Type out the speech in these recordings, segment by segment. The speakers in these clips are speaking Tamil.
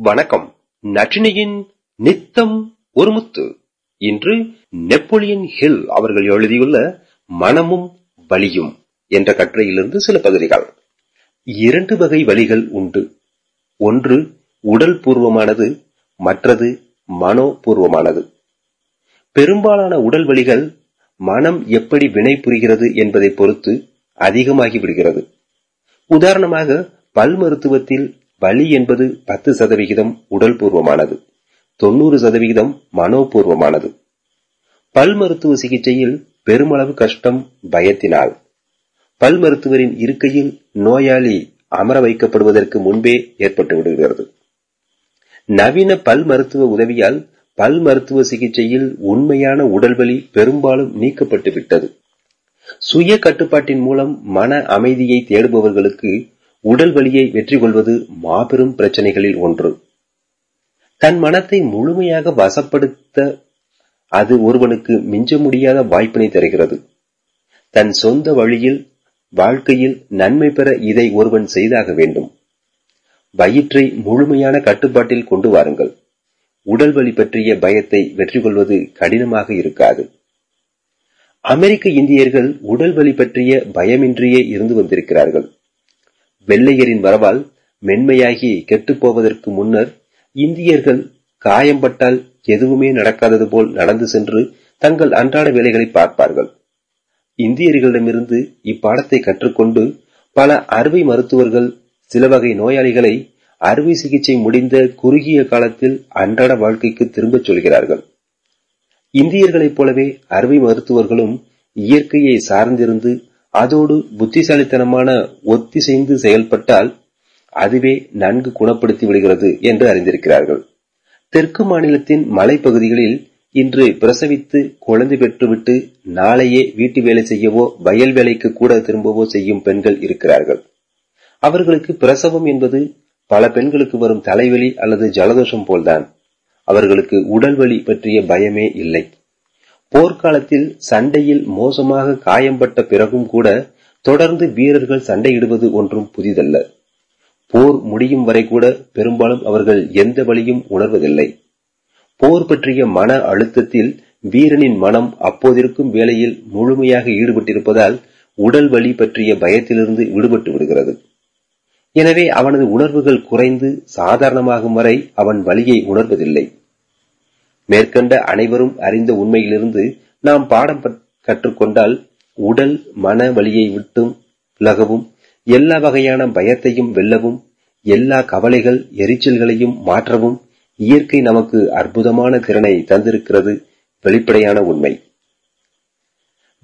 வணக்கம். நற்றினியின் நித்தம் ஒரு முத்து. இன்று நெப்போலியன் ஹில் அவர்கள் எழுதியுள்ள மனமும் வலியும் என்ற கட்டுரையிலிருந்து சில பகுதிகள். இரண்டு வகை வழிகள் உண்டு. ஒன்று உடல் பூர்வமானது மற்றது மனோபூர்வமானது. பெரும்பாலான உடல் வழிகள் மனம் எப்படி வினை புரிகிறது என்பதை பொறுத்து அதிகமாகி விடுகிறது. உதாரணமாக பல் மருத்துவத்தில் வலி என்பது பத்து சதவிகிதம் உடல் பூர்வமானது தொண்ணூறு சதவிகிதம் மனோபூர்வமானது. பல் மருத்துவ சிகிச்சையில் பெருமளவு கஷ்டம் பயத்தினால். பல் மருத்துவரின் இருக்கையில் நோயாளி அமர வைக்கப்படுவதற்கு முன்பே ஏற்பட்டு விடுகிறது. நவீன பல் மருத்துவ உதவியால் பல் மருத்துவ சிகிச்சையில் உண்மையான உடல்வலி பெரும்பாலும் நீக்கப்பட்டு விட்டது சுய கட்டுப்பாட்டின் மூலம் மன அமைதியை தேடுபவர்களுக்கு உடல் வலியை வெற்றி கொள்வது மாபெரும் பிரச்சனைகளில் ஒன்று. தன் மனத்தை முழுமையாக வசப்படுத்த அது ஒருவனுக்கு மிஞ்ச முடியாத வாய்ப்பினை தருகிறது. தன் சொந்த வழியில் வாழ்க்கையில் நன்மை பெற இதை ஒருவன் செய்தாக வேண்டும். வயிற்றை முழுமையான கட்டுப்பாட்டில் கொண்டு வாருங்கள். உடல் வலி பற்றிய பயத்தை வெற்றி கொள்வது கடினமாக இருக்காது. அமெரிக்க இந்தியர்கள் உடல் வலி பற்றிய பயமின்றியே இருந்து வந்திருக்கிறார்கள். வெள்ளையரின் வரவால் மென்மையாகி கெட்டுப்போவதற்கு முன்னர் இந்தியர்கள் காயம்பட்டால் எதுவுமே நடக்காதது போல் நடந்து சென்று தங்கள் அன்றாட வேலைகளை பார்ப்பார்கள். இந்தியர்களிடமிருந்து இப்பாடத்தை கற்றுக்கொண்டு பல அறுவை மருத்துவர்கள் சில வகை நோயாளிகளை அறுவை சிகிச்சை முடிந்த குறுகிய காலத்தில் அன்றாட வாழ்க்கைக்கு திரும்பச் சொல்கிறார்கள். இந்தியர்களைப் போலவே அறுவை மருத்துவர்களும் இயற்கையை சார்ந்திருந்து அதோடு புத்திசாலித்தனமான ஒத்திசைந்து செயல்பட்டால் அதுவே நன்கு குணப்படுத்தி விடுகிறது என்று அறிந்திருக்கிறார்கள். தெற்கு மாநிலத்தின் மலைப்பகுதிகளில் இன்று பிரசவித்து குழந்தை பெற்றுவிட்டு நாளையே வீட்டு வேலை செய்யவோ வயல் வேலைக்கு கூட திரும்பவோ செய்யும் பெண்கள் இருக்கிறார்கள். அவர்களுக்கு பிரசவம் என்பது பல பெண்களுக்கு வரும் தலைவலி அல்லது ஜலதோஷம் போல்தான். அவர்களுக்கு உடல் வலி பற்றிய பயமே இல்லை. போர்க்காலத்தில் சண்டையில் மோசமாக காயம்பட்ட பிறகும் கூட தொடர்ந்து வீரர்கள் சண்டையிடுவது ஒன்றும் புதிதல்ல. போர் முடியும் வரை கூட பெரும்பாலும் அவர்கள் எந்த வழியும் உணர்வதில்லை. போர் பற்றிய மன அழுத்தத்தில் வீரனின் மனம் அப்போதிருக்கும் வேளையில் முழுமையாக ஈடுபட்டிருப்பதால் உடல் வலி பற்றிய பயத்திலிருந்து விடுபட்டு விடுகிறது. எனவே அவனது உணர்வுகள் குறைந்து சாதாரணமாகும் வரை அவன் வலியை உணர்வதில்லை. மேற்கண்ட அனைவரும் அறிந்த உண்மையிலிருந்து நாம் பாடம் கற்றுக்கொண்டால் உடல் மன வழியை விட்டும் விலகவும் எல்லா வகையான பயத்தையும் வெல்லவும் எல்லா கவலைகள் எரிச்சல்களையும் மாற்றவும் இயற்கை நமக்கு அற்புதமான திறனை தந்திருக்கிறது வெளிப்படையான உண்மை.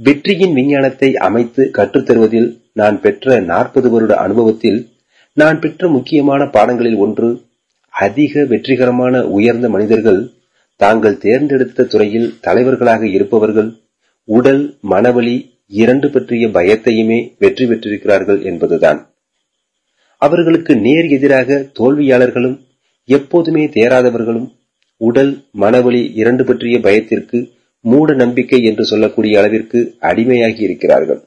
வெற்றியின் விஞ்ஞானத்தை அமைத்து கற்றுத்தருவதில் நான் பெற்ற நாற்பது வருட அனுபவத்தில் நான் பெற்ற முக்கியமான பாடங்களில் ஒன்று அதிக வெற்றிகரமான உயர்ந்த மனிதர்கள் தாங்கள் தேர்ந்தெடுத்த துறையில் தலைவர்களாக இருப்பவர்கள் உடல் மனவழி இரண்டு பற்றிய பயத்தையுமே வெற்றி பெற்றிருக்கிறார்கள் என்பதுதான். அவர்களுக்கு நேர் எதிராக தோல்வியாளர்களும் எப்போதுமே தேராதவர்களும் உடல் மனவழி இரண்டு பற்றிய பயத்திற்கு மூட நம்பிக்கை என்று சொல்லக்கூடிய அளவிற்கு அடிமையாகி இருக்கிறார்கள்.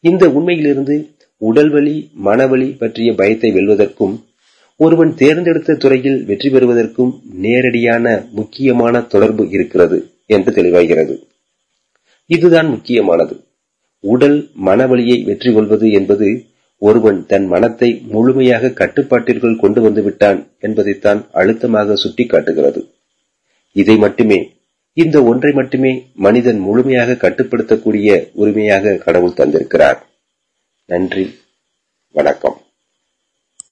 இந்த உண்மையிலிருந்து உடல்வழி மனவழி பற்றிய பயத்தை வெல்வதற்கும் ஒருவன் தேர்ந்தெடுத்த துறையில் வெற்றி பெறுவதற்கும் நேரடியான முக்கியமான தொடர்பு இருக்கிறது என்று தெளிவாகிறது. இதுதான் முக்கியமானது. உடல் மனவழியை வெற்றி கொள்வது என்பது ஒருவன் தன் மனத்தை முழுமையாக கட்டுப்பாட்டிற்குள் கொண்டு வந்து விட்டான் என்பதைத்தான் அழுத்தமாக சுட்டிக்காட்டுகிறது. இதை மட்டுமே இந்த ஒன்றை மட்டுமே மனிதன் முழுமையாக கட்டுப்படுத்தக்கூடிய உரிமையாக கடவுள் தந்திருக்கிறார். நன்றி வணக்கம்.